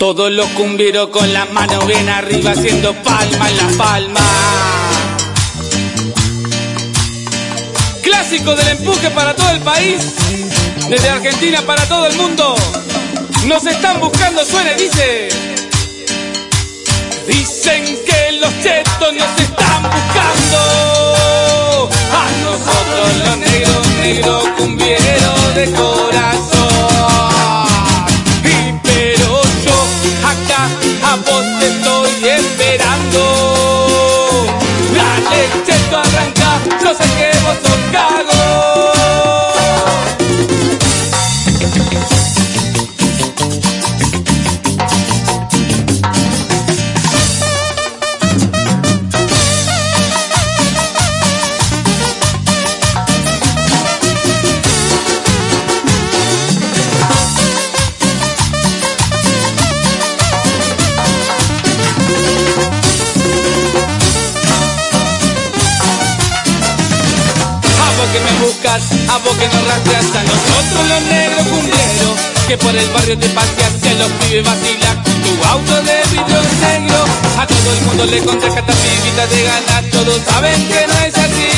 Todos los cumbieros con las manos bien arriba haciendo palma en la palma. Clásico del empuje para todo el país, desde Argentina para todo el mundo. Nos están buscando, suena dice. Vos que me buscas, a vos que nos rastreas a nosotros los negros cumbieros Que por el barrio te paseas a los pibes vacilas con tu auto de vidrio negro. A todo el mundo le contas que pibita te gana Todos saben que no es así.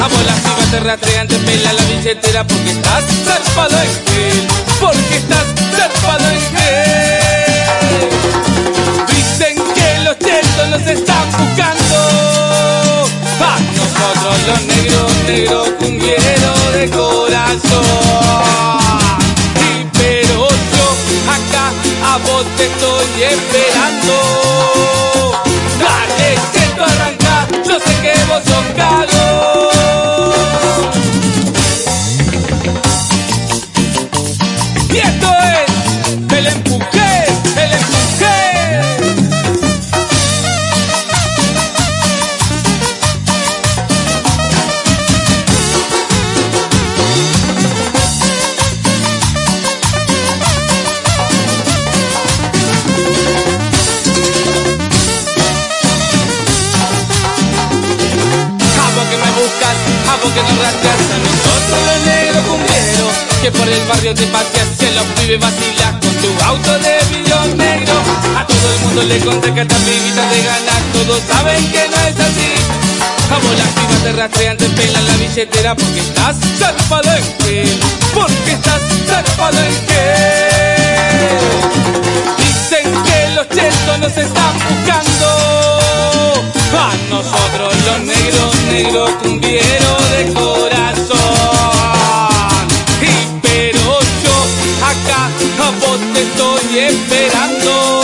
A vos las pibas te rastrean, te pelan la billetera Porque estás zarpado en gel Porque estás negros, negros cumbieros de corazón. Y pero yo acá a vos te estoy esperando vos que nos rastreas A nosotros los negros cumbieros Que por el barrio te paseas y a los pibes vacilas Con tu auto de vidrio negro. A todo el mundo le contas que esta pibita te gana Todos saben que no es así. A las pibas te rastrean, te pelan la billetera Porque estás zarpado en gel Porque estás zarpado en gel Dicen que los chetos nos están buscando. A nosotros los negros, negros estoy esperando.